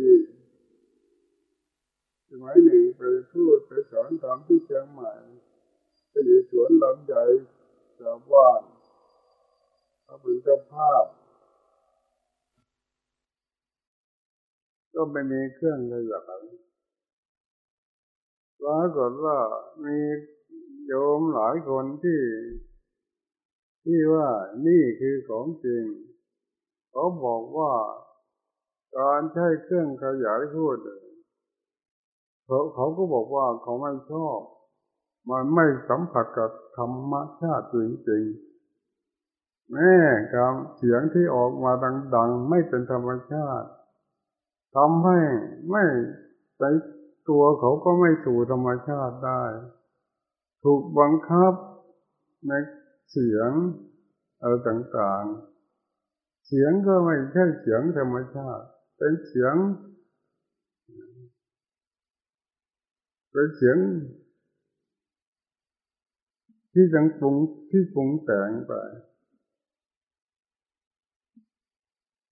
ีสมัยหนึ่งไปพูดไปสอนธรรมที่เชียงใหม่ไปอยู่สวนลำใหญ่ชาวบ้านเขาเป็นเจ้าภาพ ก็ไม่มีเครื่องขยายปรากฏว่ามีโยมหลายคนที่ที่ว่านี่คือของจริง เขาบอกว่า การใช้เครื่องขยายพูดเขาเขาก็บอกว่าเขาไม่ชอบ มันไม่สัมผัสกับธรรมชาติจริงๆแม่คำเสียงที่ออกมาดัง ๆ ไม่เป็นธรรมชาติทำให้ไม่ใจตัวเขาก็ไม่สู่ธรรมชาติได้ ถูกบังคับในเสียงอะไรต่างๆ เสียงก็ไม่ใช่เสียงธรรมชาติ เป็นเสียง เป็นเสียง ที่ยังปรุงที่ปรุงแต่งไป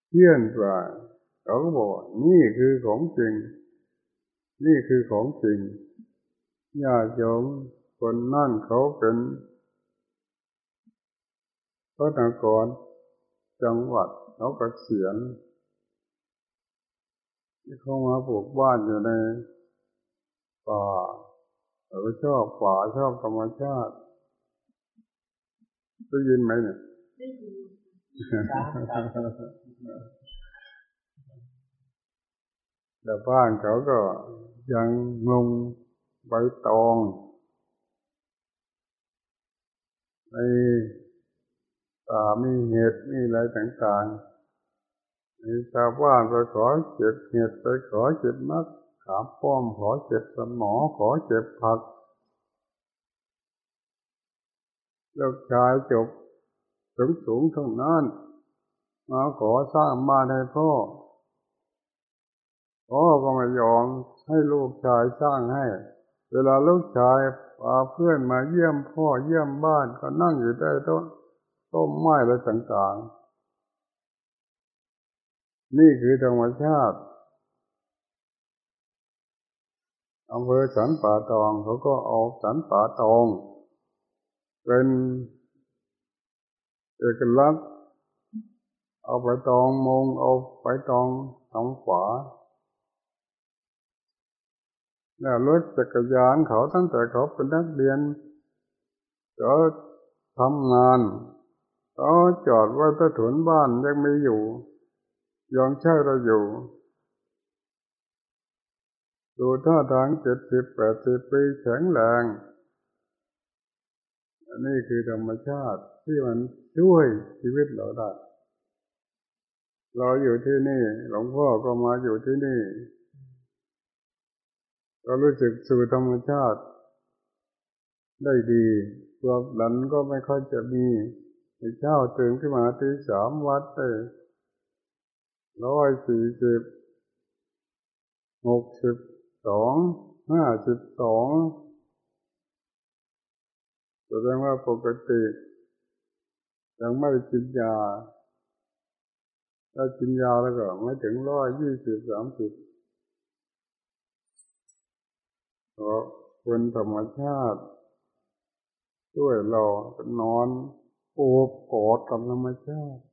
เที่ยนไปเขาก็บอกนี่คือของจริง นี่คือของจริงญาติโยมคนนั่นเขาเป็นพระนครจังหวัดเขากเกษียณ ที่เขามาปลูกบ้านอยู่ในป่าเขาชอบป่าชอบธรรมชาติได้ยินไหมเนี่ยได้ยินแต่บ้านเขาก็ยังงงใบตองในป่ามีเห็ดมีอะไรต่างๆ มีชาวบ้านไปขอเจ็บเห็ดไปขอเจ็บมักขามป้อมขอเจ็บสมอขอเจ็บผักลูกชายจบสูงสูงทั้งนั้น มาขอสร้างบ้านให้พ่อ พ่อก็ไม่ยอมให้ลูกชายสร้างให้ เวลาลูกชายพาเพื่อนมาเยี่ยมพ่อเยี่ยมบ้านก็นั่งอยู่ใต้ต้นต้นไม้อะไรต่างๆ นี่คือธรรมชาติอำเภอสันป่าตองเขาก็เอาสันป่าตอง เป็นเอกลักษณ์เอาไปตองมงเอาไปตองทางขวาเนี่ยรถจักรยานเขาตั้งแต่เขาเป็นนักเรียนเขาทำงานเขาจอดไว้ใต้ถุนบ้านยังไม่อยู่ ยังใช่เราอยู่ดูท่าทางเจ็ดสิบแปดสิบปีแข็งแรง อันนี้คือธรรมชาติที่มันช่วยชีวิตเราได้ เราอยู่ที่นี่ หลวงพ่อก็มาอยู่ที่นี่ เรารู้สึกสู่ธรรมชาติ ได้ดีตัวหลันก็ไม่ค่อยจะมีเช้าตื่นขึ้นมาตีสามวัดไป ร้อยสี่สิบหกสิบสองห้าสิบสองแสดงว่าปกติยังไม่ได้กินยา ถ้ากินยาแล้วก็ไม่ถึงร้อยยี่สิบสามสิบเพราะเป็นธรรมชาติด้วยเรานอนโอบกอดกับธรรมชาติ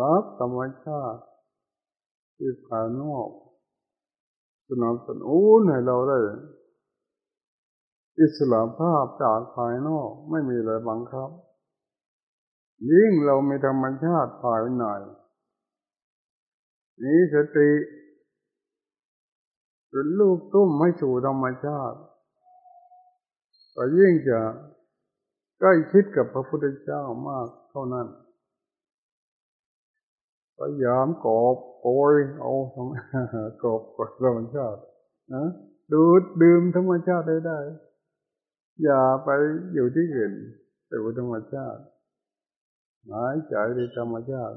รักธรรมชาติที่ภายนอกสนับสนุนให้เราได้อิสระภาพจากภายนอกไม่มีอะไรบังคับ ยิ่งเรามีธรรมชาติภายในนี้สติเป็นลูกตุ้มให้สู่ธรรมชาติก็ยิ่งจะใกล้ชิดกับพระพุทธเจ้ามากเท่านั้น พยายามกอบโอยเอาธรรมกอบกับธรรมชาตินะดูดดื่มธรรมชาติได้ได้ อย่าไปอยู่ที่อื่นแต่ว่าธรรมชาติหายใจในธรรมชาติ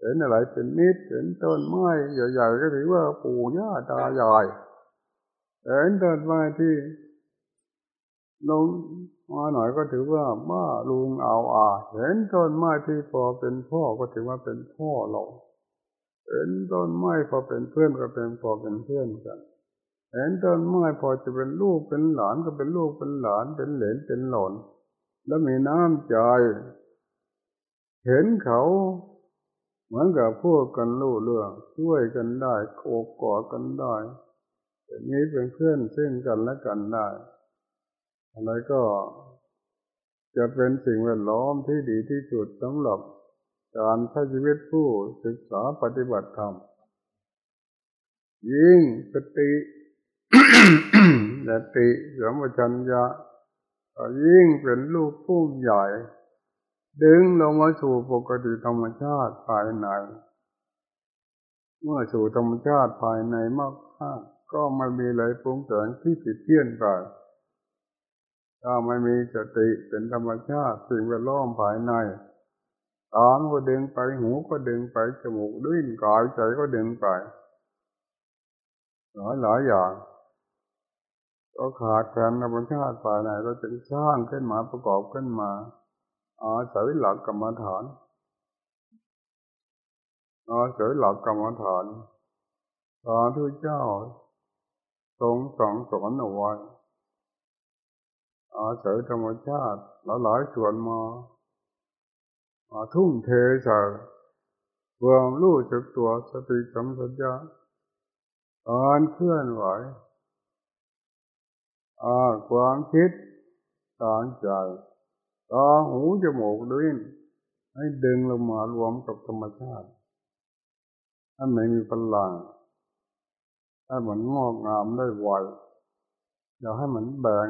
เห็นอะไรเป็นมิตรเห็นต้นไม้ใหญ่ๆก็ถือว่าปู่ย่าตายายเห็นต้นไม้ที่ ลงมาหน่อยก็ถือว่าบ้าลุงเอาอาเห็นต้นไม้ที่พอเป็นพ่อก็ถือว่าเป็นพ่อเราเห็นต้นไม้พอเป็นเพื่อนก็เป็นพอเป็นเพื่อนกันเห็นต้นไม้พอจะเป็นลูกเป็นหลานก็เป็นลูกเป็นหลานเป็นเหลนเป็นหลอน แล้วมีน้ำใจเห็นเขาเหมือนกับพวกกันรู้เรื่องช่วยกันได้โอบกอดกันได้อย่างนี้เป็นเพื่อนซึ่งกันและกันได้ อะไรก็จะเป็นสิ่งแวดล้อมที่ดีที่สุดสำหรับการใช้ชีวิตผู้ศึกษาปฏิบัติธรรม ยิ่งสติสติสมชัญญะยิ่งเป็นลูกผู้ใหญ่ ดึงลงมาสู่ปกติธรรมชาติภายใน เมื่อสู่ธรรมชาติภายในมากก็ไม่มีอะไรปรุงแต่งที่ผิดเพี้ยนไป ถ้าไม่มีสติเป็นธรรมชาติสิ่งแวดล้อมภายในตาก็ดึงไปหูก็ดึงไปจมูกดิ้นกายใจก็ดึงไป หลายหลายอย่าง ก็ขาดแคลนธรรมชาติภายในเราจึงสร้างขึ้นมาประกอบขึ้นมา อาศัยหลักกรรมฐานอาศัยหลักกรรมฐานพระทุเจ้าทรงสั่งสอนเอาไว้ อาศัยธรรมชาติหลายหลายส่วนมามาทุ่มเทใส่ความรู้จักตัวสติสัมปชัญญะการเคลื่อนไหวความคิดตางใจตาหูจมูกลิ้นให้ดึงลงมารวมกับธรรมชาติให้ไม่มีพลังให้มันงอกงามได้ไวอย่าให้มันแบ่ง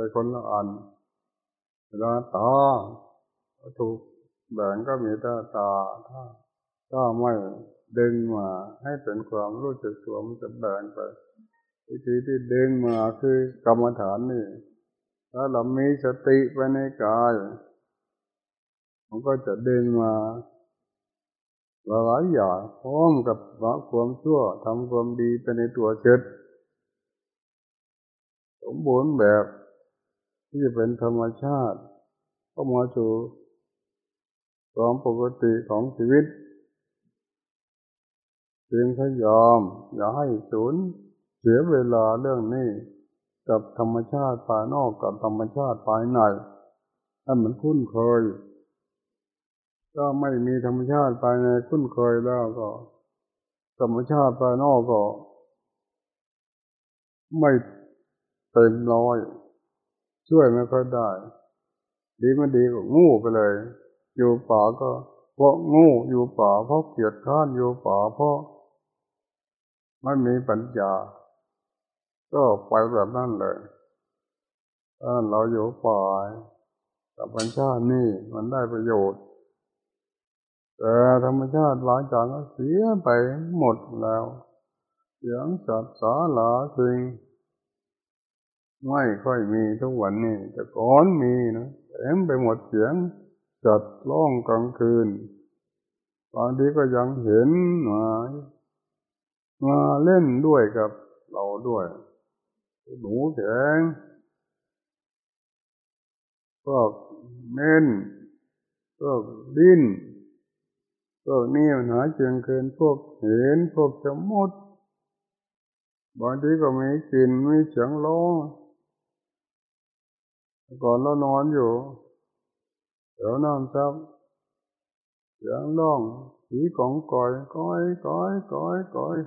ไปคนละอันเวลาตาถูกแบ่งก็มีต่ตาถ้าถ้าไม่ดึงมาให้เป็นความรู้จักตัวมันจะแบ่งไปวิธีที่ดึงมาคือกรรมฐานนี่ ถ้าเรามีสติไปในกายมันก็จะดึงมาหลายอย่างพร้อมกับละความชั่วทำความดีไปในตัวเชิดสมบูรณ์แบบ ที่จะเป็นธรรมชาติก็มาสู่ความปกติของชีวิตเพียงพยายามอย่าให้สูญเสียเวลาเรื่องนี้กับธรรมชาติภายนอกกับธรรมชาติภายในให้มันคุ้นเคยถ้าไม่มีธรรมชาติภายในคุ้นเคยแล้วก็ ธรรมชาติภายนอกก็ ไม่เต็มร้อย ช่วยไม่ค่อยได้ ดีไม่ดีก็งูไปเลย อยู่ป่าก็เพราะงูอยู่ป่าเพราะเกียดข้านอยู่ป่าเพราะไม่มีปัญญา ก็ไปแบบนั้นเลยถ้าเราอยู่ป่าธรรมชาตินี่มันได้ประโยชน์ แต่ธรรมชาติหลายจากก็เสียไปหมดแล้วเสียงสัตว์สาหลาสิ่ง ไม่ค่อยมีทุกวันนี้ แต่ก่อนมีนะเต็มไปหมดเสียงจัดร้องกลางคืนบางทีก็ยังเห็นมามาเล่นด้วยกับเราด้วย หนูแข็งก็เม่นพวกดิ้นพวกนี้มันหาเจียงเกินพวกเห็นพวกจะมดบางทีก็มีกลิ่นมีเสียงร้อง ก่อนเรานอนอยู่ เดี๋ยวนอนซับเสียงร้องผีของก่อยก้อยก้อยก้อยก้อย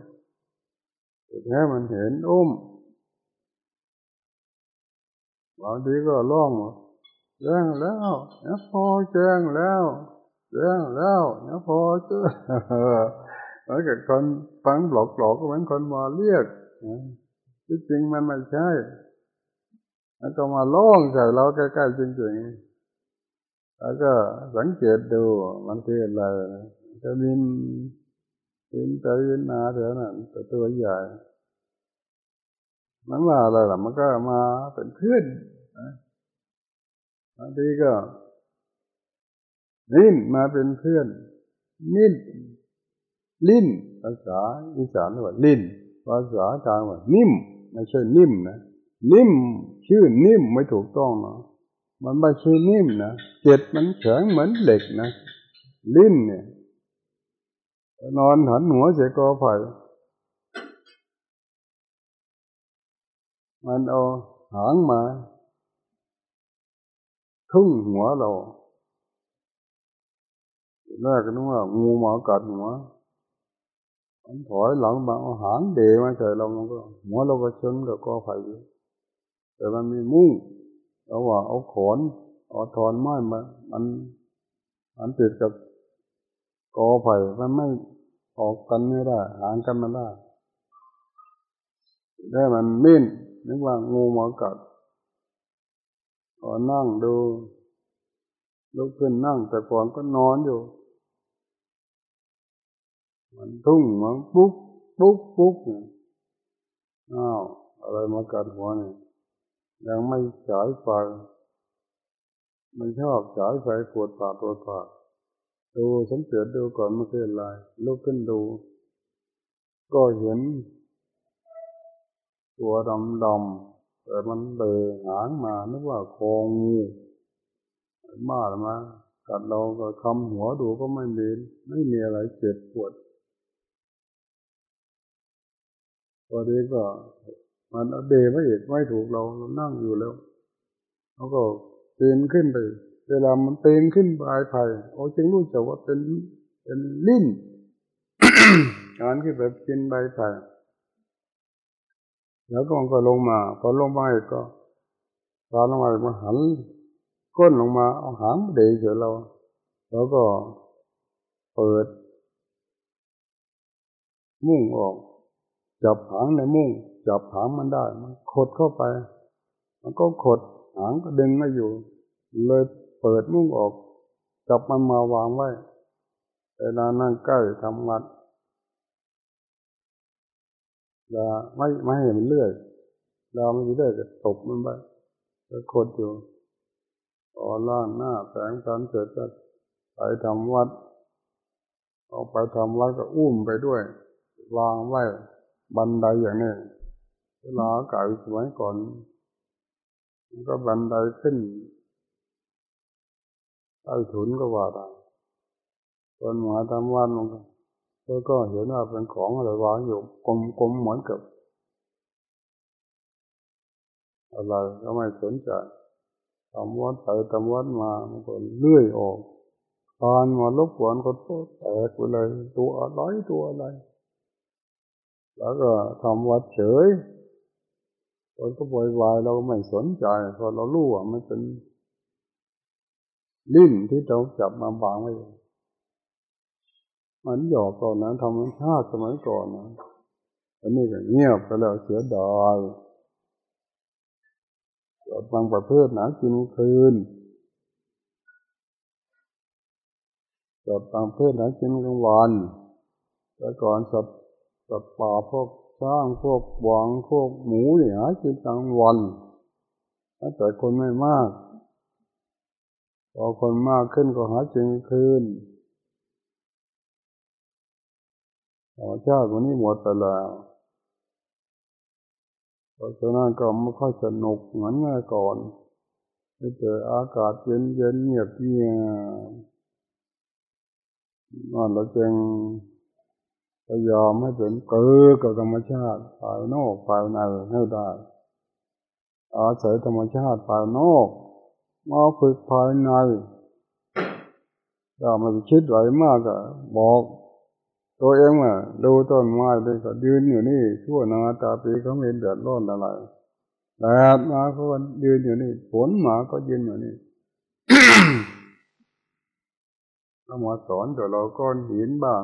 แค่มันเห็นอุ้มบางทีก็ร้องแจ้งแล้วนะพอแจ้งแล้วเรื่องแล้วเนี่ยพอเจอเหมือนกับคนฟังหลอกหลอกก็เหมือนคนมาเรียกที่จริงมันไม่ใช่ แล้วก็มาล่องใส่เราใกล้ๆจริงๆแล้วก็สังเกตดูมันคืออะไรจะบินบินไปบินมาเถอะนั่นแต่ตัวใหญ่มันว่าอะไรล่ะมันก็มาเป็นเพื่อนบางทีก็ลิ้นมาเป็นเพื่อนมิ้นลิ้นภาษาอีสานว่าลิ้นภาษากลางว่านิ่มไม่ใช่นิ่มนะนิ่ม ชื่อนิ่มไม่ถูกต้องนะมันไม่ใช่นิ่มนะเจ็ดมันแข็งเหมือนเหล็กนะลิ้นเนี่ย นอนหันหัวเสียกอไผ่มันเอาหางมาทุ่งหัวเราแรกก็นึกว่างูมากัดหัว มันถอยหลังมาเอาหางเดมาใส่เรามันก็หัวเราก็ชนกับกอไผ่ แต่มันมีมุ้งเราว่าเอาขอนเอาทอนไม้มามันมันติดกับกอไผ่มันไม่ออกกันไม่ได้หางกันไม่ได้ได้มันมิ้นนึกว่างูมากัดก็นั่งดูลุกขึ้นนั่งแต่ก่อนก็นอนอยู่ มันทุ่งมันปุ๊บปุ๊บปุ๊บเนี่ยอ้าวอะไรมากัดหัวเนี่ย ยังไม่ฉายไฟไม่ชอบฉายไฟปวดปากปวดปากดูสังเกตดูก่อนมันคืออะไรลุกขึ้นดู ก็เห็น ตัวดำดำแต่มันเดือหางมานึกว่าคองูมาหรือมากัดเราก็คำหัวดูก็ไม่มีไม่มีอะไรเจ็บปวดพอดีก็ มันเดไม่เอกไม่ถูกเราเรานั่งอยู่แล้วเขาก็ตีนขึ้นไป เวลามันตีนขึ้นปลายไผ่โอ้จึงรู้จักว่าเป็นเป็นลิ้นการขึ้นไปกินใบไผ่แล้วก็มันก็ลงมาพอลงมาอีกก็ตอนลงมามาหันก้นลงมาเอาหางเดยเฉยเรา แล้วก็เปิด มุ่งออก จับหางในมุ่ง จับหางมันได้มันขดเข้าไป มันก็ขดหางก็ดึงไม่อยู่ เลยเปิดมุ่งออก จับมันมาวางไว้เวลานั่งใกล้ทำวัดเราไม่ไม่ให้มันเลื่อยเราไม่เลื่อยจะตบมันไปก็ขดอยู่พอล่างหน้าแสงสันเสร็จก็ไปทำวัดออกไปทำวัดก็อุ้มไปด้วย วางไว้บันไดอย่างนี้ เวลาเก่าสมัยก่อนมันก็บันไดขึ้นใต้ถุนก็ว่าได้ตอนหมาทำวันมันก็แล้วก็เห็นว่าเป็นของอะไรวางอยู่กลมๆเหมือนกับอะไรก็ไม่สนใจทำวัดไปทำวัดมามันก็เลื่อยออกตอนมาลบกวนก็แตกไปเลยตัวอะไรตัวอะไร แล้วก็ทำวัดเฉย คนก็บวยวายเราไม่สนใจเพราะเรารู้ว่ามันเป็นลิ้นที่เราจับมาบางไว้มันหยอกตอนนั้นธรรมชาติสมัยก่อนนะอันนี้ก็เงียบไปแล้วเสียดายบางประเภทนะกินคืนจดบางประเภทนะกินกลางวันแต่ก่อนสัตว์สัตว์ป่าพวก ช้างพวกหวังพวกหมูเนี่ยหากินกลางวันแต่คนไม่มาก พอคนมากขึ้นก็หากินคืนธรรมชาติวันนี้หมดไปแล้วเพราะฉะนั้นก็ไม่ค่อยสนุกเหมือนเมื่อก่อนไม่เจออากาศเย็นเย็นเงียบเงียบนั่นเราจึง พยายามให้เป็นเกิดกับธรรมชาติภายนอกภายในให้ได้ อาศัยธรรมชาติภายนอกมาฝึกภายในถ้ามันคิดไหวมากก็บอก ตัวเองอะดูต้นไม้ด้ก็ยืนอยู่นี่ชั่วนาตาปีเขาไม่เดือดร้อนอะไรแดดมาเขายืนอยู่นี่ฝนมาก็ยืนอยู่นี่ถ้ามาสอนแต่เราก้อนหินบ้าง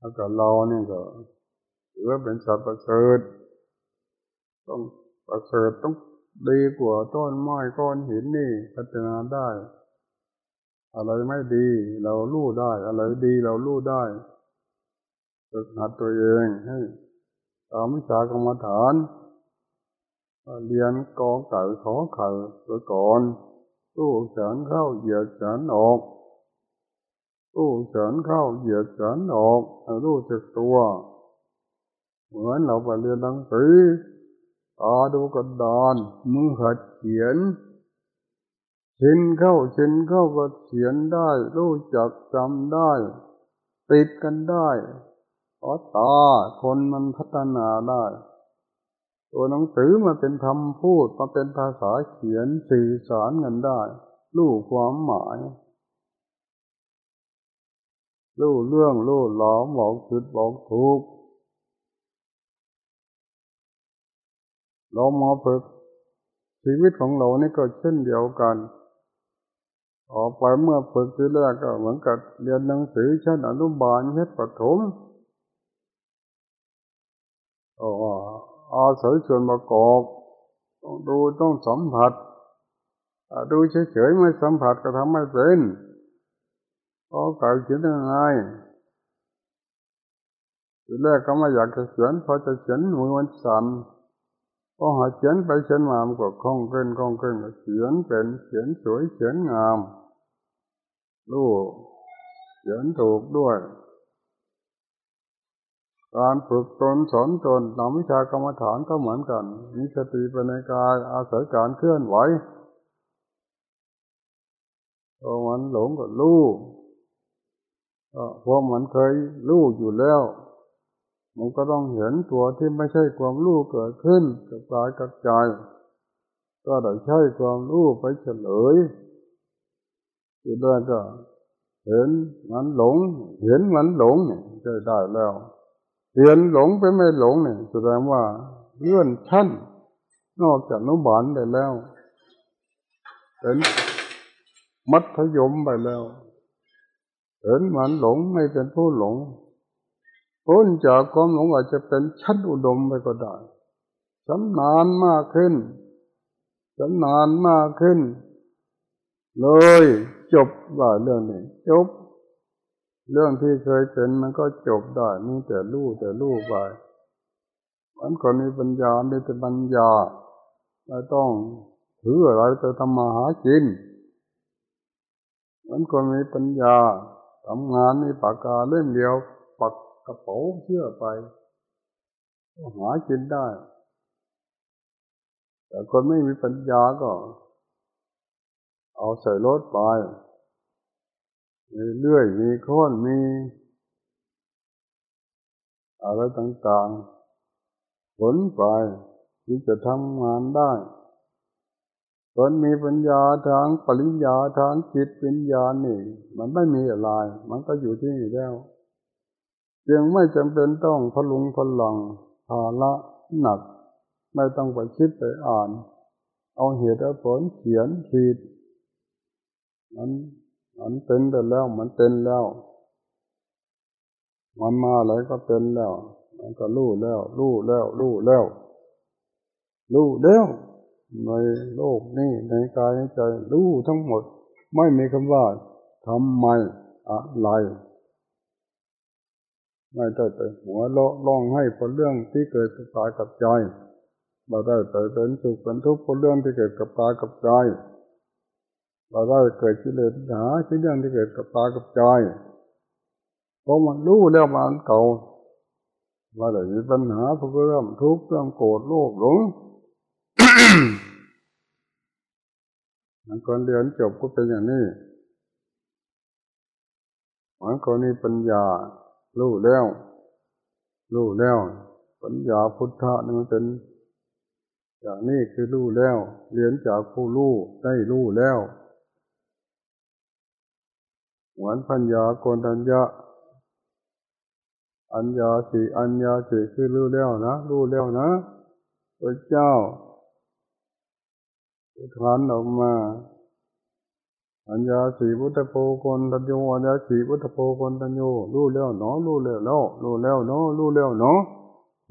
แล้วก็เราเนี่ยก็ถือว่าเป็นสัตว์ประเสริฐต้องประเสริฐต้องดีกว่าต้นไม้ก้อนหินนี่พัฒนาได้ อะไรไม่ดี เรารู้ได้ อะไรดีเรารู้ได้ฝึกหัดตัวเองให้ตามวิชากรรมฐานเรียนกองไก่ขอไข่ตัวก่อนตู้เฉินเข้าเหยียดเฉินออก ตู้ฉินเข้าเหยียดฉินออกรู้จักตัว เหมือนเราไปเรียนหนังสือตาดูกระดานมือหัดเขียนชินเข้าชินเข้าก็เขียนได้ รู้จักจำได้ ติดกันได้เพราะตาคนมันพัฒนาได้ ตัวหนังสือมาเป็นคำพูดมาเป็นภาษาเขียนสื่อสารกันได้ รู้ความหมาย รู้เรื่องรู้หลอมบอกผิดบอกถูกเรามาฝึกชีวิตของเรานี่ก็เช่นเดียวกัน ออกไปเมื่อฝึกทีแรกก็เหมือนกับเรียนหนังสือชั้นอนุบาลชั้นประถมโอ้อาศัยส่วนประกอบต้องดูต้องสัมผัสดูเฉยๆไม่สัมผัสก็ทำไม่เป็น พอเก่เขียนยังไงทีแรกก็ไม่อยากจะเขียนพอจะเขียนมือมันสั่นพอหาเขียนไปเขียนมามันก็คล่องเกินคล่องเกินเขียนเป็นเขียนสวยเขียนงามรู้เขียนถูกด้วย การฝึกตนสอนตนนำวิชากรรมฐานก็เหมือนกันมีสติไปในกายอาศัยการเคลื่อนไหวพอมันหลงก็รู้ เพราะมันเคยรู้อยู่แล้ว มันก็ต้องเห็นตัวที่ไม่ใช่ความรู้เกิดขึ้นกับกายกับใจ ก็ได้ใช้ความรู้ไปเฉลยอยู่ได้ก็เห็นมันหลง เห็นมันหลงเนี่ยจะได้แล้วเห็นหลงไปไม่หลงเนี่ยแสดงว่าเลื่อนชั้นนอกจากนุบาลได้แล้วเห็นมัธยมไปแล้ว เห็นมันหลงไม่เป็นผู้หลงพ้นจากความหลงอาจจะเป็นชั้นอุดมไปก็ได้สำนานมากขึ้นสำนานมากขึ้น เลยจบว่าเรื่องนี้จบ เรื่องที่เคยเป็นมันก็จบได้มีแต่รู้แต่รู้ไปมันคนมีปัญญาไม่แต่ปัญญาไม่ต้องถืออะไรแต่ทำมาหากินมันคนมีปัญญา ทำงานมีปากกาเล่มเดียว ปักกระเป๋าเชื่อไปหากินได้ แต่คนไม่มีปัญญาก็ เอาใส่รถไปมีเลื่อยมีค้อนมีอะไรต่างๆ ผลไปที่จะทำงานได้ คนมีปัญญาทางปริญญาทางจิตปัญญานี่ มันไม่มีอะไร มันก็อยู่ที่นี่แล้วยังไม่จำเป็นต้องพลุงพลังภาละหนัก ไม่ต้องไปคิดไปอ่าน เอาเหตุผลเขียนขีดมันมันเป็นไปแล้วมันเป็นแล้ว มันมาอะไรก็เป็นแล้ว มันก็รู้แล้วรู้แล้วรู้แล้วรู้แล้ว ในโลกนี้ในกายในใจรู้ทั้งหมด ไม่มีคำว่าทำไมอะไรไม่ได้แต่หัวเราะร้องให้เพราะเรื่องที่เกิดกับกายกับใจเราได้แต่เป็นสุขเป็นทุกข์เพราะเรื่องที่เกิดกับกายกับใจเราได้เกิดกิเลสหาที่เรื่องที่เกิดกับกายกับใจเพราะมันรู้แล้วมันเก่าว่าแต่มีปัญหาเพราะเรื่องทุกข์เรื่องโกรธโลภหลง มันคนเรียนจบก็เป็นอย่างนี้มันคนนี้ปัญญารู้แล้วรู้แล้ว ปัญญาพุทธะนี่มันเป็นอย่างนี้คือรู้แล้วเรียนจากผู้รู้ได้รู้แล้วเหมือนปัญญาโกนทัญญาอัญญาสีอัญญาสีคือรู้แล้วนะรู้แล้วนะพระเจ้า ทานออกมาอัญญาสีพุทธโพคนตัญโยอัญญาสีพุทธโพคนตัญโยรู้แล้วเนาะรู้แล้วเนาะรู้แล้วเนาะรู้แล้วเนาะ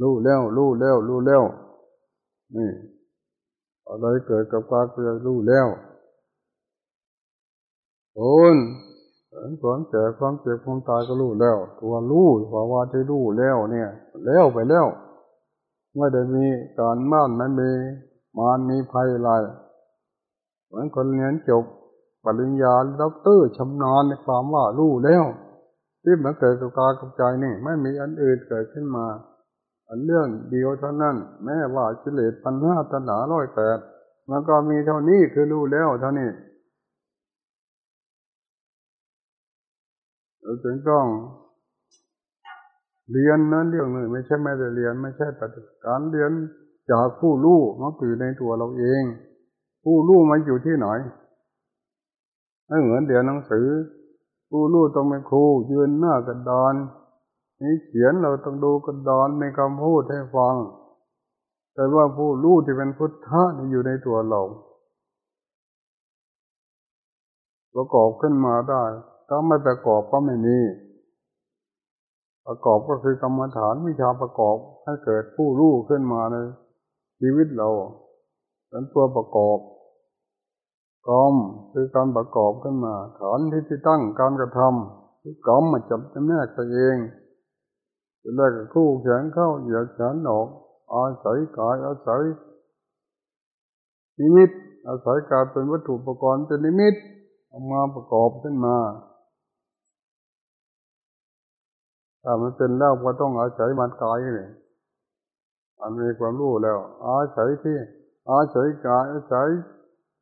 รู้แล้วรู้แล้วรู้แล้วนี่อะไรเกิดกับกายก็รู้แล้วคนความแก่ความเจ็บความตายก็รู้แล้ว ตัวรู้ภาวะที่รู้แล้วเนี่ย แล้วไปแล้วไม่ได้มีการม่านไม่มีมารมีภัยอะไร เหมือนคนเรียนจบปริญญาด็อกเตอร์ชำนาญในความว่ารู้แล้ว ที่มันเกิดกับกายกับใจนี่ไม่มีอันอื่นเกิดขึ้นมา อันเรื่องเดียวเท่านั้น แม้ว่าจิเลสปัญหาตัณหาร้อยแปดมันก็มีเท่านี้คือรู้แล้วเท่านี้เราจึงต้องเรียนนั้นเรื่องหนึ่งไม่ใช่ไม่ได้เรียนไม่ใช่ปฏิการเรียนจากผู้รู้มันอยู่ในตัวเราเอง ผู้รู้มันอยู่ที่ไหนไม่เหมือนเรียนหนังสือ ผู้รู้ต้องเป็นครูยืนหน้ากระดานนี่เขียนเราต้องดูกระดานในคำพูดให้ฟัง แต่ว่าผู้รู้ที่เป็นพุทธะนี่อยู่ในตัวเราประกอบขึ้นมาได้ ถ้าไม่ประกอบก็ไม่มี ประกอบก็คือกรรมฐานวิชาประกอบให้เกิดผู้รู้ขึ้นมาในชีวิตเรา เป็นตัวประกอบกรรมคือการประกอบขึ้นมาฐานที่ที่ตั้งการกระทำคือกรรมมาจับจำแนกตัวเองจะแรกคู่แขนเข้าเหยียดแขนออกอาศัยกายอาศัยนิมิต อาศัยการเป็นวัตถุประกอบเป็นนิมิตเอามาประกอบขึ้นมาถ้ามันเป็นแล้วก็ต้องอาศัยมันกายเลยมันมีความรู้แล้ว อาศัยที่ อาศัยกายอาศัย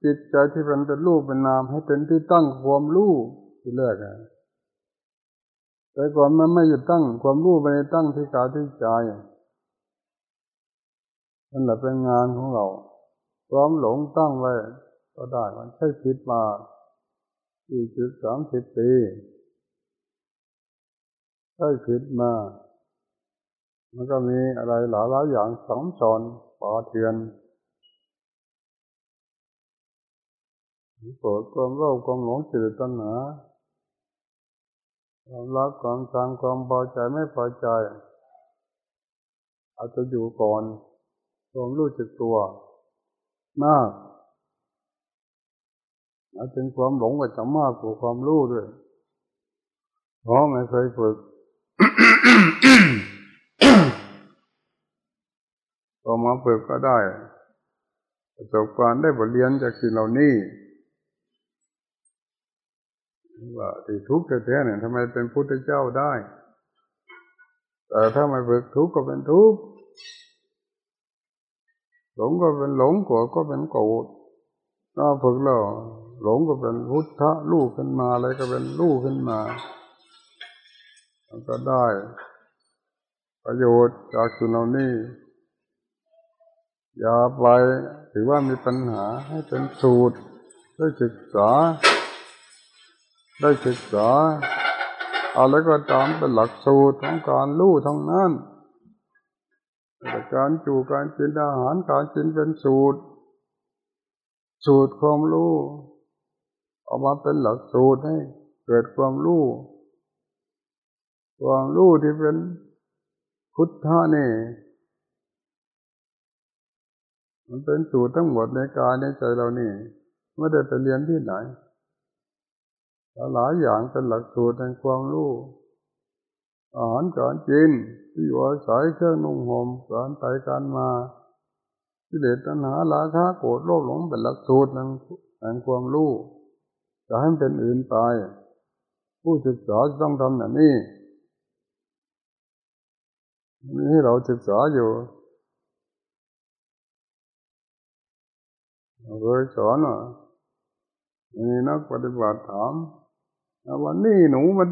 จิตใจที่เป็นเป็นรูปเป็นนาม ให้เป็นที่ตั้งความรู้ที่แรกอะแต่ก่อนมันไม่หยุดตั้งความรู้ไปในตั้งที่กายที่ใจนั่นแหละเป็นงานของเราความหลงตั้งไว้ก็ได้มันใช่ผิดมาสี่สิบสามสิบปีใช่ผิดมามันก็มีอะไรหลายหลายอย่างสองสอนป่าเทียน โกรธความโลภความหลงจิตตัณหาความรักความชังความพอใจไม่พอใจอาจจะอยู่ก่อนความรู้จักตัว มากอาจจะความหลงก็จะมากกว่าความรู้ด้วยเพราะไม่เคยฝึกพอมาฝึกก็ได้ประสบการณ์ได้บทเรียนจากสิ่งเหล่านี้ ว่าที่ทุกข์แท้ๆเนี่ยทำไมเป็นพุทธเจ้าได้ แต่ถ้าไม่ฝึกทุกข์ก็เป็นทุกข์หลงก็เป็นหลงโกรธก็เป็นโกรธถ้าฝึกแล้วหลงก็เป็นพุทธะลูกขึ้นมาอะไรก็เป็นลูกขึ้นมามันก็ได้ ประโยชน์จากสิ่งเหล่านี้อย่าไปถือว่ามีปัญหาให้เป็นสูตรได้ศึกษา ได้ศึกษาอะไรก็ตามเป็นหลักสูตรของการรู้ทั้งนั้นการจูการกินอาหารการกินเป็นสูตร สูตรความรู้ออกมาเป็นหลักสูตรให้เกิดความรู้ความรู้ที่เป็นพุทธะนี่มันเป็นสูตรทั้งหมดในกายในใจเรานี่ไม่ได้ไปเรียนที่ไหน หลายอย่างเป็นหลักสูตรแห่งความรู้อาหารการกินที่อยู่อาศัยเครื่องนุ่งห่มการไปการมาที่เด็ดตัณหาราคะโกรธโลภหลงเป็นหลักสูตรแห่งความรู้จะให้เป็นอื่นไปผู้ศึกษาต้องทำอย่างนี้นี่เราศึกษาอยู่เราเคยสอนว่ามีนักปฏิบัติถาม วันนี้หนูมัน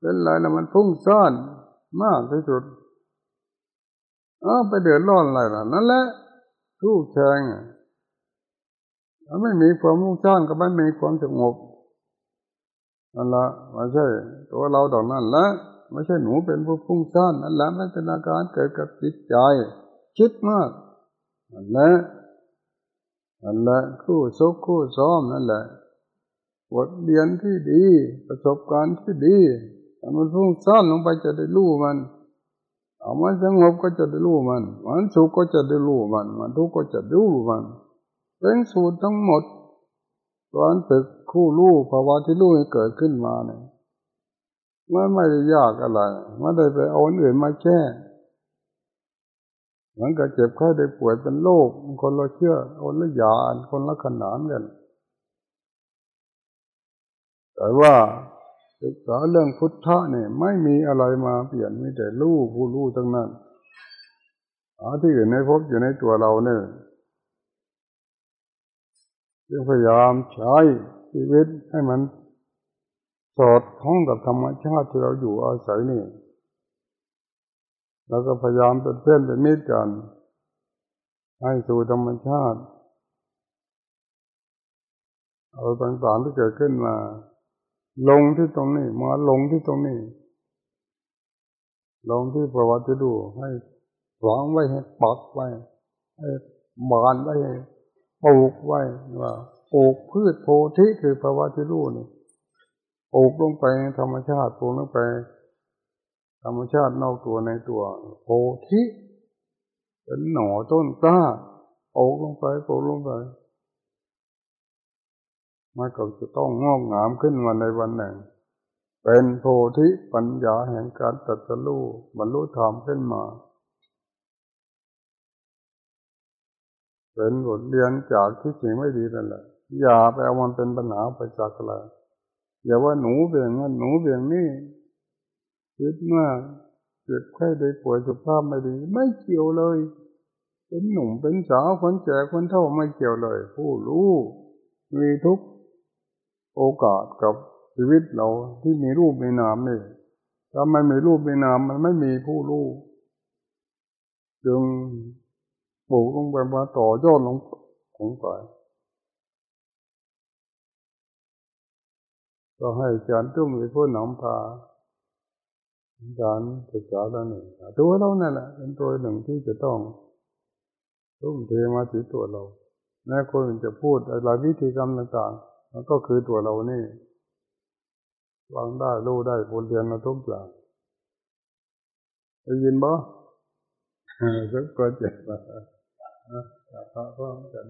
เป็นไรแล้วมันฟุ้งซ่านมากที่สุดเออไปเดือดร้อนอะไรล่ะ นั่นแหละทุกแชงถ้าไม่มีความฟุ้งซ่านก็ไม่มีความสงบนั่นละไม่ใช่ ตัวเราดอกนั่นละไม่ใช่หนูเป็นผู้ฟุ้งซ่านนั่นแหละมันเป็นอาการเกิดกับจิตใจ คิดมากนั่นแหละนั่นแหละคู่ซกคู่ซ้อมนั่นแหละ บทเรียนที่ดี ประสบการณ์ที่ดีถ้ามันฟุ้งซ่านลงไปจะได้รู้มัน เอามันสงบก็จะได้รู้มัน มันสุขก็จะได้รู้มัน มันทุกข์ก็จะรู้มัน เป็นสูตรทั้งหมดตอนฝึกคู่รู้ภาวะที่รู้ให้เกิดขึ้นมาเนี่ยมันไม่ได้ยากอะไรไม่ได้ไปเอาอื่นมาแก้มันก็เจ็บไข้ได้ป่วยเป็นโรคคนละเชื่อคนละยาคนละขนานกัน แต่ว่าศึกษาเรื่องพุทธะเนี่ยไม่มีอะไรมาเปลี่ยนมีแต่รู้ผู้รู้ทั้งนั้นหาที่อื่นในพบอยู่ในตัวเราเนี่ยจึงพยายามใช้ชีวิตให้มันสอดคล้องกับธรรมชาติที่เราอยู่อาศัยนี่แล้วก็พยายามเป็นเพื่อนเป็นมิตรกันให้สู่ธรรมชาติ เอาต่างๆที่เกิดขึ้นมา ลงที่ตรงนี้มาลงที่ตรงนี้ ลงที่ประวัติดูให้ฝังไว้ให้ปักไว้ให้บานไว้ให้ปลูกไว้ว่าปลูกพืชโพธิคือภาวะที่รู้นี่ปลูกลงไปธรรมชาติปลูกลงไป ธรรมชาตินอกตัวในตัว โพธิเป็นหน่อต้นกล้าปลูกลงไปปลูกลงไป มันก็จะต้องงอกงามขึ้นมาในวันหนึ่ง เป็นโพธิปัญญาแห่งการตรัสรู้บรรลุธรรมขึ้นมา เป็นบทเรียนจากที่สิ่งไม่ดีนั่นแหละอย่าไปเอามันเป็นปัญหาไปจากอะไรอย่าว่าหนูเบี่ยงนั้นหนูเบี่ยงนี่คิดมากเจ็บไข้ได้ป่วยสุขภาพไม่ดี ไม่เกี่ยวเลย เป็นหนุ่มเป็นสาวคนแก่คนเฒ่าไม่เกี่ยวเลย ผู้รู้มีทุก โอกาสกับชีวิตเราที่มีรูปมีนามนี่ถ้าไม่มีรูปมีนามมันไม่มีผู้รู้จึงปลูกลงไปมาต่อยอดลงของไปก็ให้อาจารย์ตุ้มเป็นผู้นำพาอาจารย์ศึกษาแล้วหนึ่งตัวเรานั่นแหละเป็นตัวหนึ่งที่จะต้องทุ่มเทมาถึงตัวเราแม้คนจะพูดอะไรวิธีกรรมต่างๆ มันก็คือตัวเรานี่วางได้รู้ได้บนเรียนมาทุกอย่างได้ยินบ่สักก็เจ็บมาพระพ่อมกัน